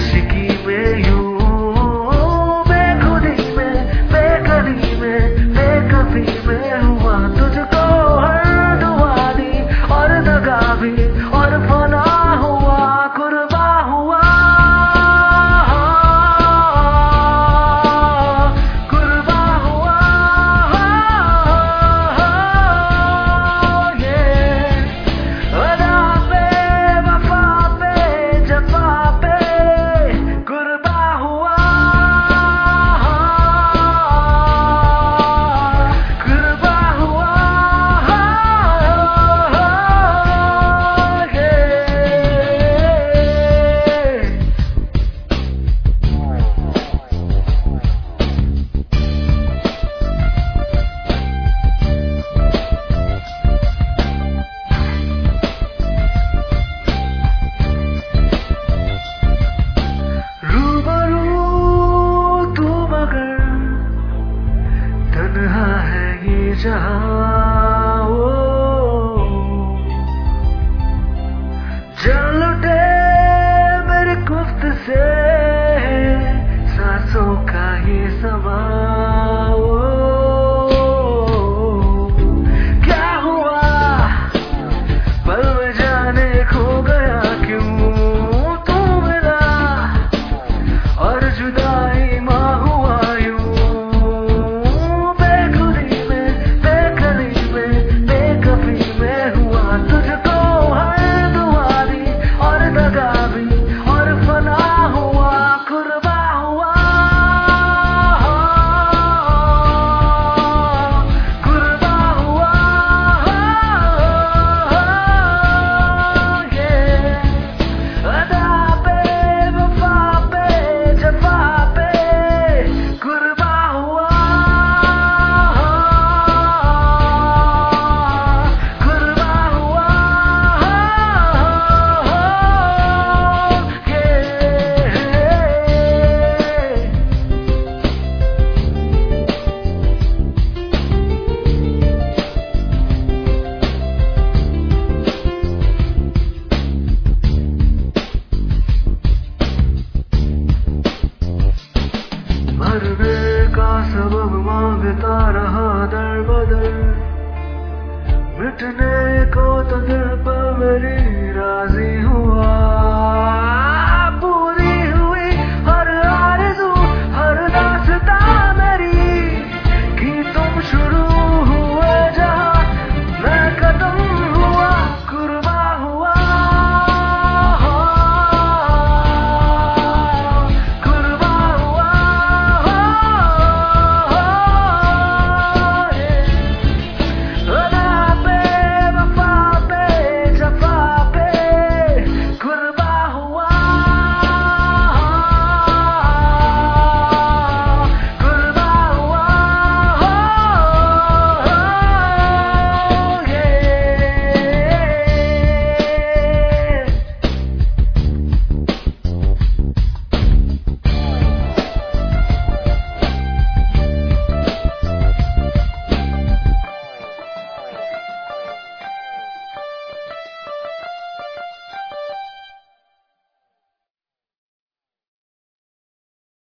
seguir eu माँगता मिटने को तो दिल पर मेरी राज़ी हूँ।